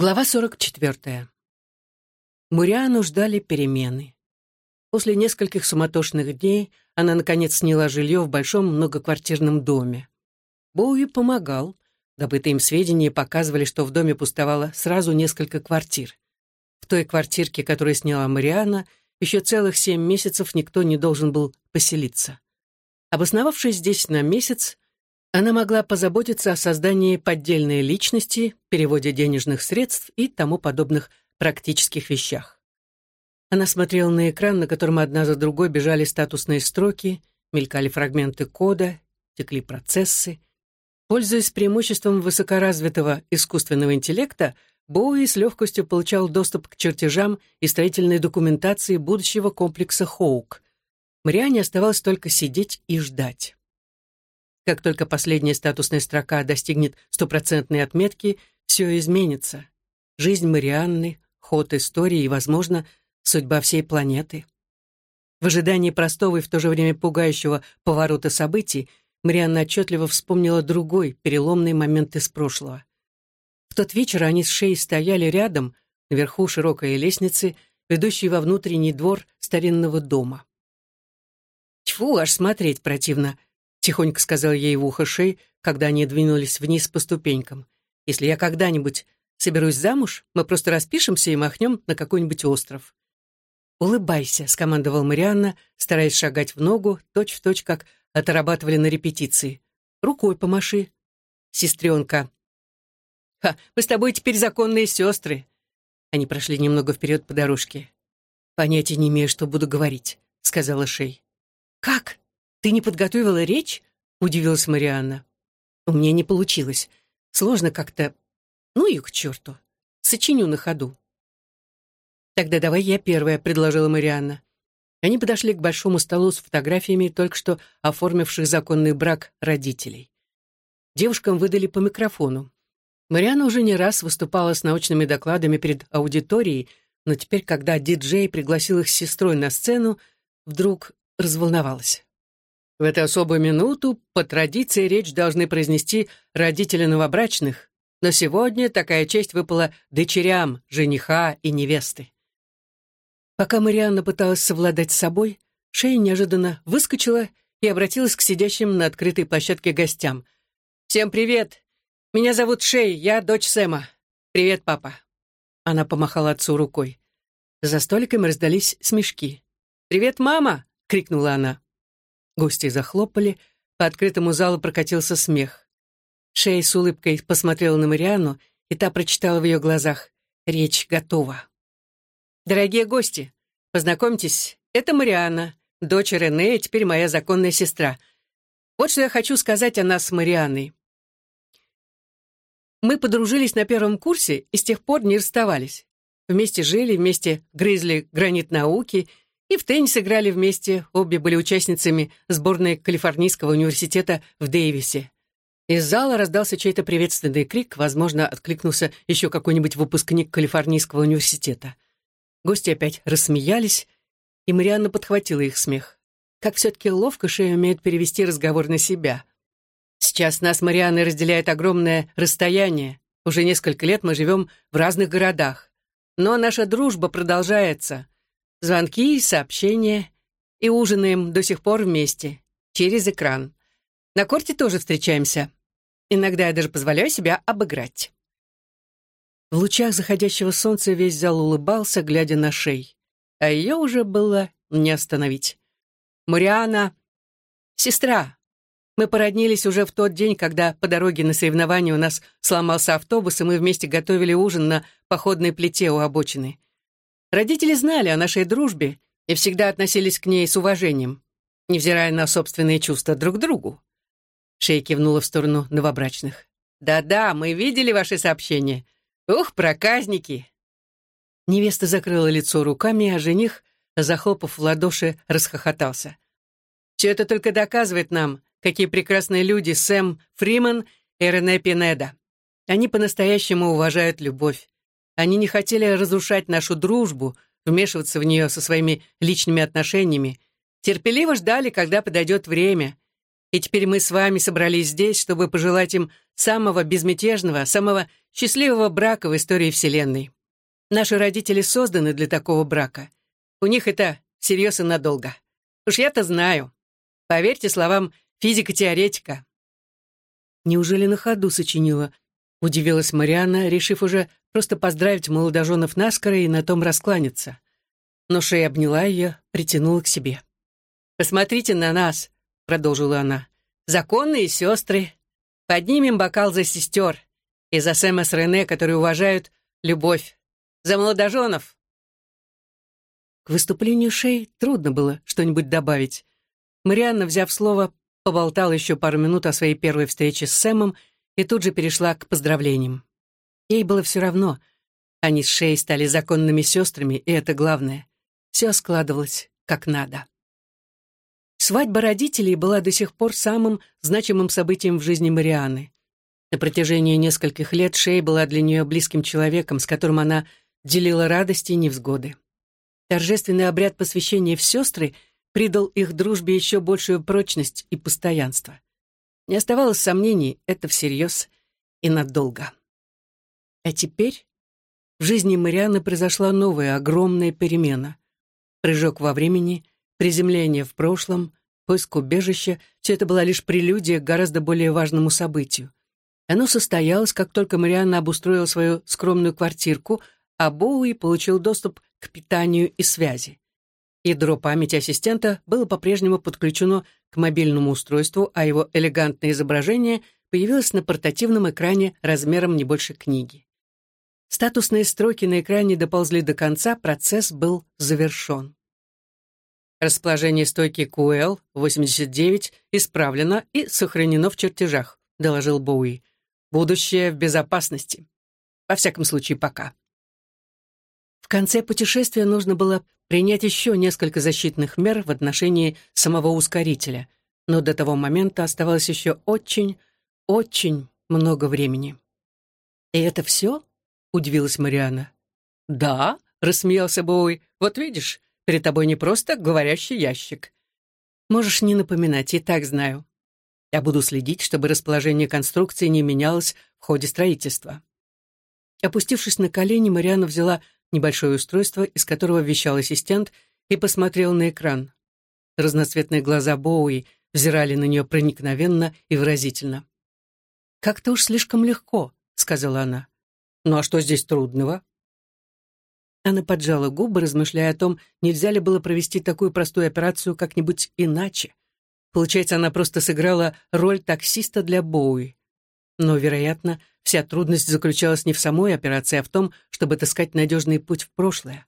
Глава 44. Муриану ждали перемены. После нескольких суматошных дней она, наконец, сняла жилье в большом многоквартирном доме. Боуи помогал. Добытые им сведения показывали, что в доме пустовало сразу несколько квартир. В той квартирке, которую сняла Мариана, еще целых семь месяцев никто не должен был поселиться. Обосновавшись здесь на месяц, она могла позаботиться о создании поддельной личности, переводе денежных средств и тому подобных практических вещах. Она смотрела на экран, на котором одна за другой бежали статусные строки, мелькали фрагменты кода, текли процессы. Пользуясь преимуществом высокоразвитого искусственного интеллекта, Боуи с легкостью получал доступ к чертежам и строительной документации будущего комплекса «Хоук». Мариане оставалось только сидеть и ждать. Как только последняя статусная строка достигнет стопроцентной отметки, все изменится. Жизнь Марианны, ход истории и, возможно, судьба всей планеты. В ожидании простого и в то же время пугающего поворота событий Марианна отчетливо вспомнила другой, переломный момент из прошлого. В тот вечер они с Шей стояли рядом, наверху широкой лестницы, ведущей во внутренний двор старинного дома. Тьфу, аж смотреть противно, тихонько сказал ей в ухо Шей, когда они двинулись вниз по ступенькам. «Если я когда-нибудь соберусь замуж, мы просто распишемся и махнем на какой-нибудь остров». «Улыбайся», — скомандовал Марианна, стараясь шагать в ногу, точь-в-точь, точь, как отрабатывали на репетиции. «Рукой помаши, сестренка». «Ха, мы с тобой теперь законные сестры». Они прошли немного вперед по дорожке. «Понятия не имею, что буду говорить», — сказала Шей. «Как?» «Ты не подготовила речь?» — удивилась Марианна. «У меня не получилось. Сложно как-то... Ну и к черту. Сочиню на ходу». «Тогда давай я первая», — предложила Марианна. Они подошли к большому столу с фотографиями только что оформивших законный брак родителей. Девушкам выдали по микрофону. Марианна уже не раз выступала с научными докладами перед аудиторией, но теперь, когда диджей пригласил их с сестрой на сцену, вдруг разволновалась. В эту особую минуту по традиции речь должны произнести родители новобрачных, но сегодня такая честь выпала дочерям жениха и невесты. Пока Марианна пыталась совладать с собой, Шея неожиданно выскочила и обратилась к сидящим на открытой площадке гостям. «Всем привет! Меня зовут Шей, я дочь Сэма. Привет, папа!» Она помахала отцу рукой. За столиком раздались смешки. «Привет, мама!» — крикнула она. Гости захлопали, по открытому залу прокатился смех. Шей с улыбкой посмотрела на Марианну, и та прочитала в ее глазах «Речь готова». «Дорогие гости, познакомьтесь, это Марианна, дочь Рене и теперь моя законная сестра. Вот что я хочу сказать о нас с Марианной. Мы подружились на первом курсе и с тех пор не расставались. Вместе жили, вместе грызли гранит науки — и в теннис играли вместе, обе были участницами сборной Калифорнийского университета в Дэвисе. Из зала раздался чей-то приветственный крик, возможно, откликнулся еще какой-нибудь выпускник Калифорнийского университета. Гости опять рассмеялись, и Марианна подхватила их смех. Как все-таки ловко Шея умеет перевести разговор на себя. Сейчас нас, Марианной, разделяет огромное расстояние. Уже несколько лет мы живем в разных городах. Но наша дружба продолжается — Звонки сообщения. И ужинаем до сих пор вместе. Через экран. На корте тоже встречаемся. Иногда я даже позволяю себя обыграть. В лучах заходящего солнца весь зал улыбался, глядя на шей. А ее уже было не остановить. «Мариана! Сестра!» Мы породнились уже в тот день, когда по дороге на соревнования у нас сломался автобус, и мы вместе готовили ужин на походной плите у обочины. Родители знали о нашей дружбе и всегда относились к ней с уважением, невзирая на собственные чувства друг к другу. Шей кивнула в сторону новобрачных. «Да-да, мы видели ваши сообщения. Ух, проказники!» Невеста закрыла лицо руками, а жених, захлопав в ладоши, расхохотался. «Все это только доказывает нам, какие прекрасные люди Сэм Фриман и Рене Пинеда. Они по-настоящему уважают любовь. Они не хотели разрушать нашу дружбу, вмешиваться в нее со своими личными отношениями. Терпеливо ждали, когда подойдет время. И теперь мы с вами собрались здесь, чтобы пожелать им самого безмятежного, самого счастливого брака в истории Вселенной. Наши родители созданы для такого брака. У них это всерьез и надолго. Уж я-то знаю. Поверьте словам физика-теоретика. Неужели на ходу сочинила? Удивилась Марианна, решив уже просто поздравить молодоженов наскоро и на том раскланяться. Но Шея обняла ее, притянула к себе. «Посмотрите на нас», — продолжила она. «Законные сестры. Поднимем бокал за сестер и за Сэма с Рене, которые уважают любовь. За молодоженов, к выступлению Шей трудно было что-нибудь добавить. Марианна, взяв слово, поболтала еще пару минут о своей первой встрече с Сэмом и тут же перешла к поздравлениям. Ей было все равно. Они с Шей стали законными сестрами, и это главное. Все складывалось как надо. Свадьба родителей была до сих пор самым значимым событием в жизни Марианны. На протяжении нескольких лет Шей была для нее близким человеком, с которым она делила радости и невзгоды. Торжественный обряд посвящения в сестры придал их дружбе еще большую прочность и постоянство. Не оставалось сомнений, это всерьез и надолго. А теперь в жизни Марианы произошла новая, огромная перемена. Прыжок во времени, приземление в прошлом, поиск убежища — все это была лишь прелюдия к гораздо более важному событию. Оно состоялось, как только Марианна обустроила свою скромную квартирку, а Боуи получил доступ к питанию и связи. Ядро памяти ассистента было по-прежнему подключено к мобильному устройству, а его элегантное изображение появилось на портативном экране размером не больше книги. Статусные строки на экране доползли до конца, процесс был завершен. Расположение стойки QL-89 исправлено и сохранено в чертежах, доложил Боуи. Будущее в безопасности. Во всяком случае, пока. В конце путешествия нужно было принять еще несколько защитных мер в отношении самого ускорителя, но до того момента оставалось еще очень, очень много времени. «И это все?» — удивилась Мариана. «Да», — рассмеялся Боуи, — «вот видишь, перед тобой не просто говорящий ящик. Можешь не напоминать, и так знаю. Я буду следить, чтобы расположение конструкции не менялось в ходе строительства». Опустившись на колени, Мариана взяла небольшое устройство, из которого вещал ассистент, и посмотрел на экран. Разноцветные глаза Боуи взирали на нее проникновенно и выразительно. «Как-то уж слишком легко», — сказала она. «Ну а что здесь трудного?» Она поджала губы, размышляя о том, нельзя ли было провести такую простую операцию как-нибудь иначе. Получается, она просто сыграла роль таксиста для Боуи. Но, вероятно, вся трудность заключалась не в самой операции, а в том, чтобы отыскать надежный путь в прошлое.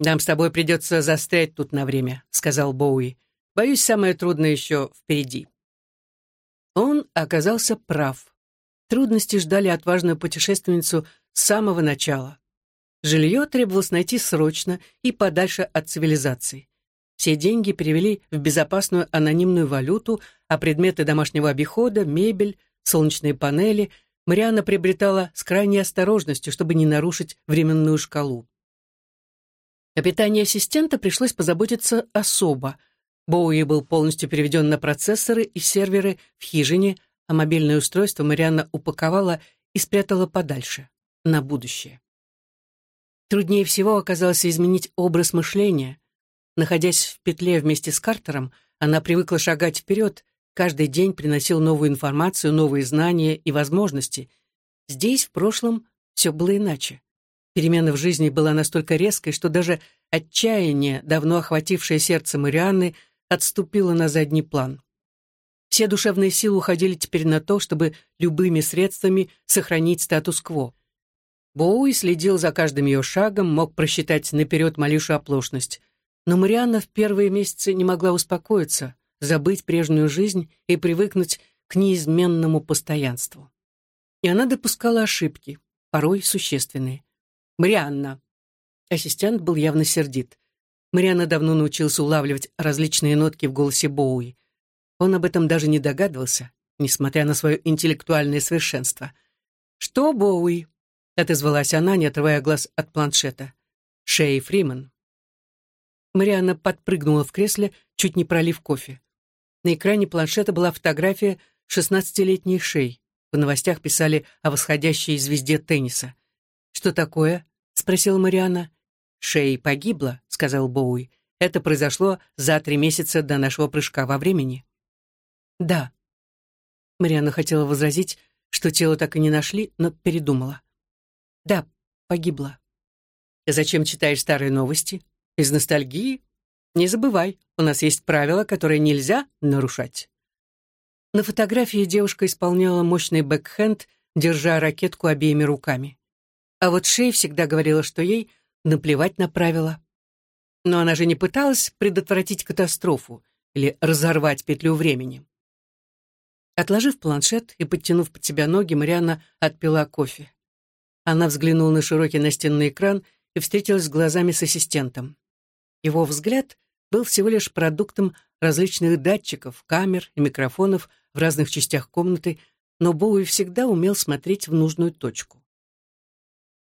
«Нам с тобой придется застрять тут на время», — сказал Боуи. «Боюсь, самое трудное еще впереди». Он оказался прав. Трудности ждали отважную путешественницу с самого начала. Жилье требовалось найти срочно и подальше от цивилизации. Все деньги перевели в безопасную анонимную валюту, а предметы домашнего обихода, мебель, солнечные панели Марианна приобретала с крайней осторожностью, чтобы не нарушить временную шкалу. О питании ассистента пришлось позаботиться особо. Боуи был полностью переведен на процессоры и серверы в хижине, а мобильное устройство Марианна упаковала и спрятала подальше, на будущее. Труднее всего оказалось изменить образ мышления. Находясь в петле вместе с Картером, она привыкла шагать вперед, каждый день приносил новую информацию, новые знания и возможности. Здесь, в прошлом, все было иначе. Перемена в жизни была настолько резкой, что даже отчаяние, давно охватившее сердце Марианны, отступило на задний план. Все душевные силы уходили теперь на то, чтобы любыми средствами сохранить статус-кво. Боуи следил за каждым ее шагом, мог просчитать наперед малейшую оплошность. Но Марианна в первые месяцы не могла успокоиться забыть прежнюю жизнь и привыкнуть к неизменному постоянству. И она допускала ошибки, порой существенные. «Марианна!» Ассистент был явно сердит. Марианна давно научился улавливать различные нотки в голосе Боуи. Он об этом даже не догадывался, несмотря на свое интеллектуальное совершенство. «Что, Боуи?» — отозвалась она, не отрывая глаз от планшета. «Шей Фриман». Марианна подпрыгнула в кресле, чуть не пролив кофе. На экране планшета была фотография шестнадцатилетней Шей. В новостях писали о восходящей звезде тенниса. «Что такое?» — спросила Марианна. «Шей погибла», — сказал Боуи. «Это произошло за три месяца до нашего прыжка во времени». «Да». Марианна хотела возразить, что тело так и не нашли, но передумала. «Да, погибла». «Зачем читаешь старые новости? Из ностальгии? Не забывай, у нас есть правила, которые нельзя нарушать». На фотографии девушка исполняла мощный бэкхенд, держа ракетку обеими руками. А вот Шей всегда говорила, что ей наплевать на правила. Но она же не пыталась предотвратить катастрофу или разорвать петлю времени. Отложив планшет и подтянув под себя ноги, Марианна отпила кофе. Она взглянула на широкий настенный экран и встретилась глазами с ассистентом. Его взгляд был всего лишь продуктом различных датчиков, камер и микрофонов в разных частях комнаты, но Боуи всегда умел смотреть в нужную точку.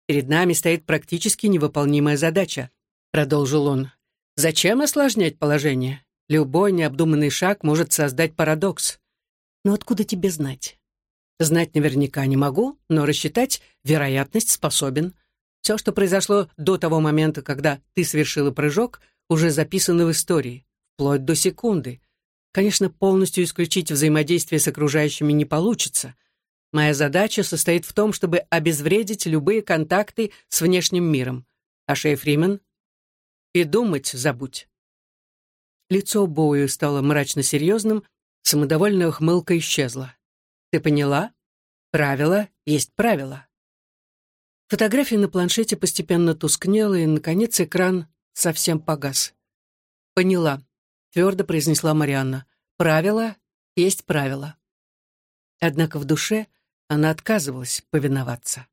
«Перед нами стоит практически невыполнимая задача», — продолжил он. «Зачем осложнять положение? Любой необдуманный шаг может создать парадокс. Но откуда тебе знать? Знать наверняка не могу, но рассчитать вероятность способен. Все, что произошло до того момента, когда ты совершила прыжок, уже записано в истории, вплоть до секунды. Конечно, полностью исключить взаимодействие с окружающими не получится. Моя задача состоит в том, чтобы обезвредить любые контакты с внешним миром. А Шейфримен? И думать забудь. Лицо Боуи стало мрачно серьезным, Самодовольная ухмылка исчезла. «Ты поняла? Правило есть правило». Фотография на планшете постепенно тускнела, и, наконец, экран совсем погас. «Поняла», — твердо произнесла Марианна. «Правило есть правило». Однако в душе она отказывалась повиноваться.